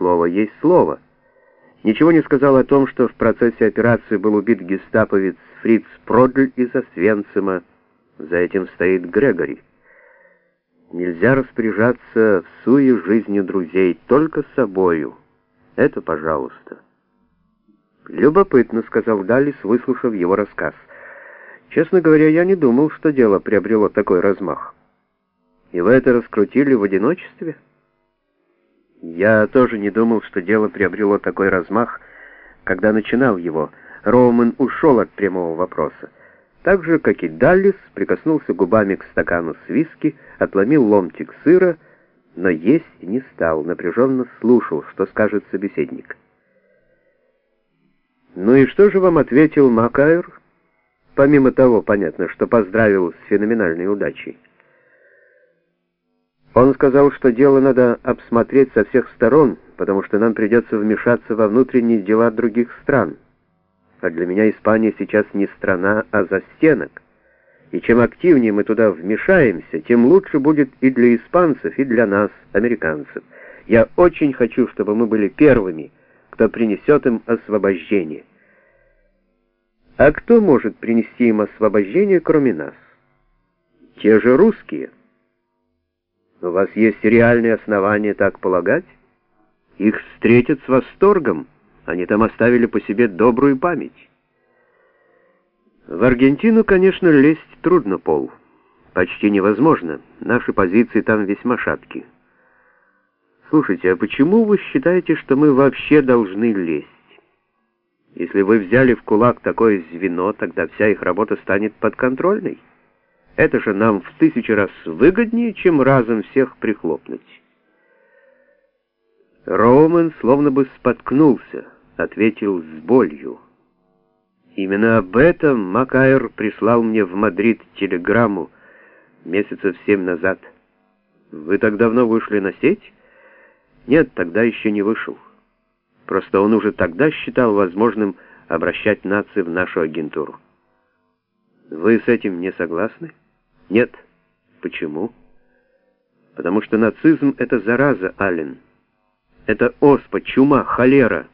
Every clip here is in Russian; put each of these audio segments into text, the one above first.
слово есть слово. Ничего не сказал о том, что в процессе операции был убит гестаповец Фриц Продль из Освенцима. За этим стоит Грегори. Нельзя распоряжаться в суе жизнью друзей, только собою. Это пожалуйста. «Любопытно», — сказал Даллис, выслушав его рассказ. «Честно говоря, я не думал, что дело приобрело такой размах. И вы это раскрутили в одиночестве?» «Я тоже не думал, что дело приобрело такой размах, когда начинал его. Роуман ушел от прямого вопроса. Так же, как и Даллис, прикоснулся губами к стакану с виски, отломил ломтик сыра, но есть не стал, напряженно слушал, что скажет собеседник. «Ну и что же вам ответил Макайр?» Помимо того, понятно, что поздравил с феноменальной удачей. Он сказал, что дело надо обсмотреть со всех сторон, потому что нам придется вмешаться во внутренние дела других стран. А для меня Испания сейчас не страна, а застенок. И чем активнее мы туда вмешаемся, тем лучше будет и для испанцев, и для нас, американцев. Я очень хочу, чтобы мы были первыми, кто принесет им освобождение. А кто может принести им освобождение, кроме нас? Те же русские. У вас есть реальные основания так полагать? Их встретят с восторгом. Они там оставили по себе добрую память. В Аргентину, конечно, лезть трудно, Пол. Почти невозможно. Наши позиции там весьма шаткие. Слушайте, а почему вы считаете, что мы вообще должны лезть? Если вы взяли в кулак такое звено, тогда вся их работа станет подконтрольной. Это же нам в тысячу раз выгоднее, чем разом всех прихлопнуть. Роумен словно бы споткнулся, ответил с болью. Именно об этом Макайр прислал мне в Мадрид телеграмму месяцев семь назад. Вы так давно вышли на сеть? Нет, тогда еще не вышел. Просто он уже тогда считал возможным обращать нации в нашу агентуру. Вы с этим не согласны? Нет. Почему? Потому что нацизм — это зараза, Аллен. Это оспа, чума, холера.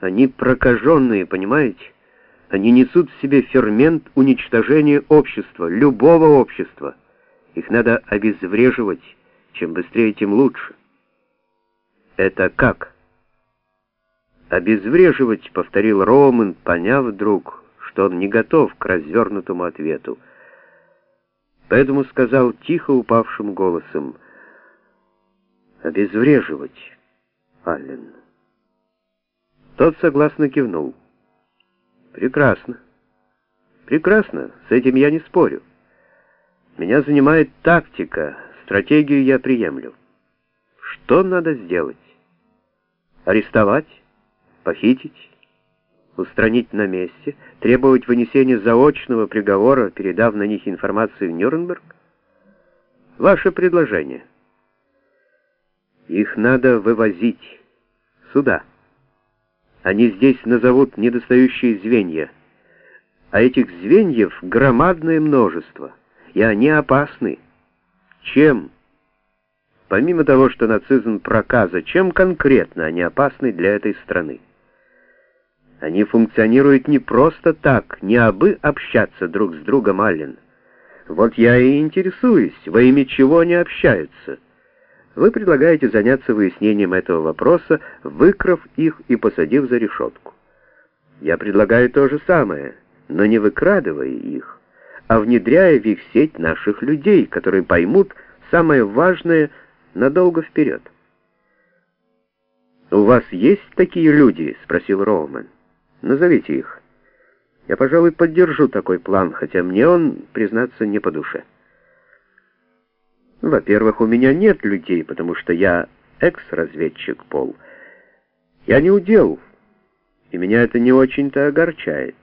Они прокаженные, понимаете? Они несут в себе фермент уничтожения общества, любого общества. Их надо обезвреживать. Чем быстрее, тем лучше. Это как? Обезвреживать, повторил Роман, поняв вдруг, что он не готов к развернутому ответу. Поэтому сказал тихо упавшим голосом, «Обезвреживать». Аллен. Тот согласно кивнул. Прекрасно. Прекрасно, с этим я не спорю. Меня занимает тактика, стратегию я приемлю. Что надо сделать? Арестовать? Похитить? Устранить на месте? Требовать вынесения заочного приговора, передав на них информацию в Нюрнберг? Ваше предложение — их надо вывозить сюда. Они здесь назовут недостающие звенья. А этих звеньев громадное множество, и они опасны. Чем? Помимо того, что нацизм проказа, чем конкретно они опасны для этой страны? Они функционируют не просто так, не абы общаться друг с другом, Аллен. Вот я и интересуюсь, во имя чего они общаются. Вы предлагаете заняться выяснением этого вопроса, выкрав их и посадив за решетку. Я предлагаю то же самое, но не выкрадывая их, а внедряя в их сеть наших людей, которые поймут самое важное надолго вперед. «У вас есть такие люди?» — спросил Роуман. «Назовите их. Я, пожалуй, поддержу такой план, хотя мне он, признаться, не по душе». Во-первых, у меня нет людей, потому что я экс-разведчик Пол. Я не удел, и меня это не очень-то огорчает.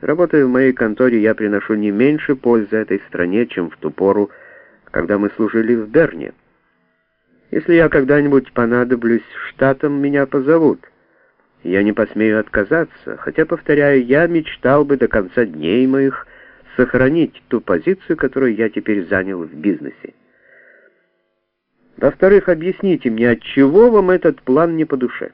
Работая в моей конторе, я приношу не меньше пользы этой стране, чем в ту пору, когда мы служили в Берне. Если я когда-нибудь понадоблюсь штатам, меня позовут. Я не посмею отказаться, хотя, повторяю, я мечтал бы до конца дней моих сохранить ту позицию, которую я теперь занял в бизнесе. Во-вторых, объясните мне, от чего вам этот план не по душе?